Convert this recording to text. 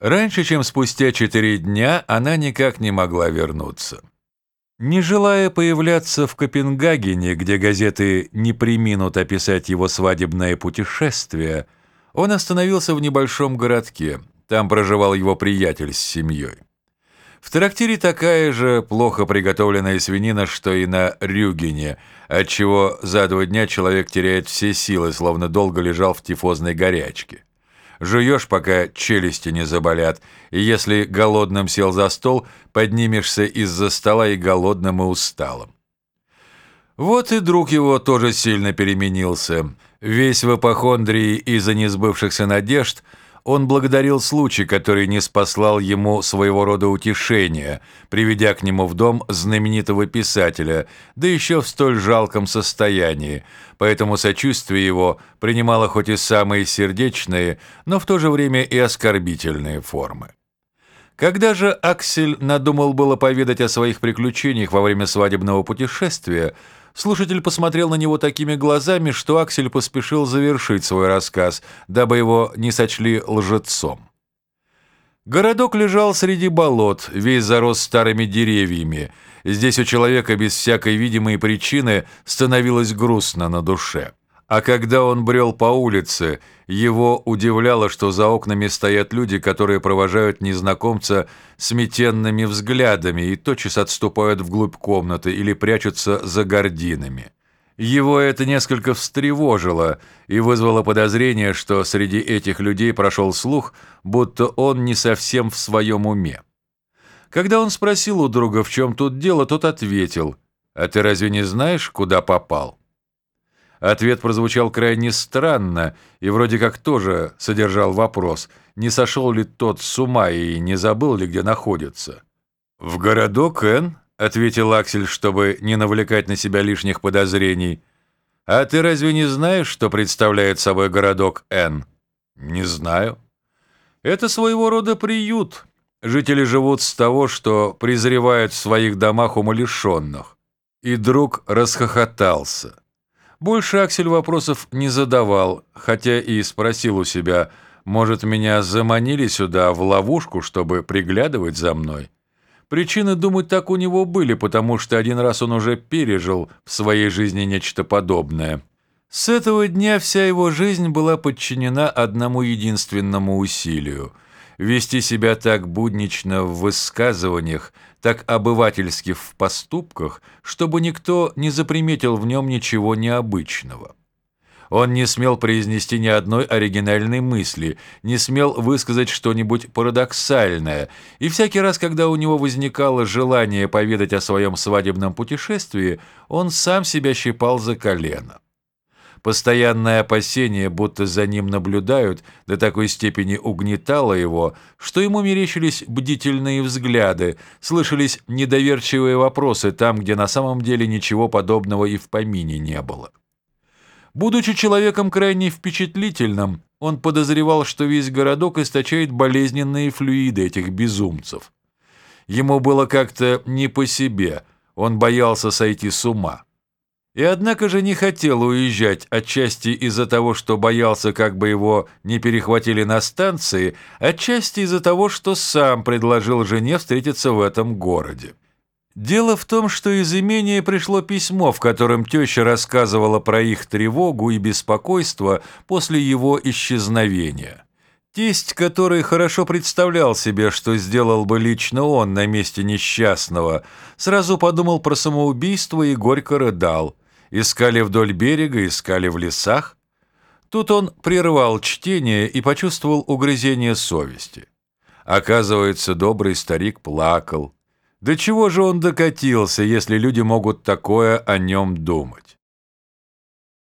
Раньше, чем спустя четыре дня, она никак не могла вернуться. Не желая появляться в Копенгагене, где газеты не приминут описать его свадебное путешествие, он остановился в небольшом городке. Там проживал его приятель с семьей. В трактире такая же плохо приготовленная свинина, что и на Рюгене, отчего за два дня человек теряет все силы, словно долго лежал в тифозной горячке. Жуешь, пока челюсти не заболят, и если голодным сел за стол, поднимешься из-за стола и голодным, и усталым. Вот и друг его тоже сильно переменился. Весь в эпохондрии из-за несбывшихся надежд – он благодарил случай, который не спаслал ему своего рода утешения, приведя к нему в дом знаменитого писателя, да еще в столь жалком состоянии, поэтому сочувствие его принимало хоть и самые сердечные, но в то же время и оскорбительные формы. Когда же Аксель надумал было поведать о своих приключениях во время свадебного путешествия, Слушатель посмотрел на него такими глазами, что Аксель поспешил завершить свой рассказ, дабы его не сочли лжецом. Городок лежал среди болот, весь зарос старыми деревьями. Здесь у человека без всякой видимой причины становилось грустно на душе. А когда он брел по улице, его удивляло, что за окнами стоят люди, которые провожают незнакомца сметенными взглядами и тотчас отступают вглубь комнаты или прячутся за гординами. Его это несколько встревожило и вызвало подозрение, что среди этих людей прошел слух, будто он не совсем в своем уме. Когда он спросил у друга, в чем тут дело, тот ответил, «А ты разве не знаешь, куда попал?» Ответ прозвучал крайне странно и вроде как тоже содержал вопрос, не сошел ли тот с ума и не забыл ли, где находится. «В городок Н», — ответил Аксель, чтобы не навлекать на себя лишних подозрений. «А ты разве не знаешь, что представляет собой городок Н?» «Не знаю». «Это своего рода приют. Жители живут с того, что презревают в своих домах умалишенных». И друг расхохотался. Больше Аксель вопросов не задавал, хотя и спросил у себя, может, меня заманили сюда в ловушку, чтобы приглядывать за мной? Причины думать так у него были, потому что один раз он уже пережил в своей жизни нечто подобное. С этого дня вся его жизнь была подчинена одному единственному усилию – вести себя так буднично в высказываниях, так обывательски в поступках, чтобы никто не заприметил в нем ничего необычного. Он не смел произнести ни одной оригинальной мысли, не смел высказать что-нибудь парадоксальное, и всякий раз, когда у него возникало желание поведать о своем свадебном путешествии, он сам себя щипал за колено. Постоянное опасение, будто за ним наблюдают, до такой степени угнетало его, что ему мерещились бдительные взгляды, слышались недоверчивые вопросы там, где на самом деле ничего подобного и в помине не было. Будучи человеком крайне впечатлительным, он подозревал, что весь городок источает болезненные флюиды этих безумцев. Ему было как-то не по себе, он боялся сойти с ума. И однако же не хотел уезжать, отчасти из-за того, что боялся, как бы его не перехватили на станции, отчасти из-за того, что сам предложил жене встретиться в этом городе. Дело в том, что из имения пришло письмо, в котором теща рассказывала про их тревогу и беспокойство после его исчезновения. Тесть, который хорошо представлял себе, что сделал бы лично он на месте несчастного, сразу подумал про самоубийство и горько рыдал – Искали вдоль берега, искали в лесах. Тут он прервал чтение и почувствовал угрызение совести. Оказывается, добрый старик плакал. До чего же он докатился, если люди могут такое о нем думать?